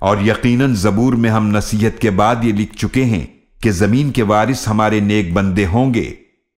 اور یقیناً زبور میں ہم نصیحت کے بعد یہ لکھ چکے ہیں کہ زمین کے وارث ہمارے نیک بندے ہوں گے۔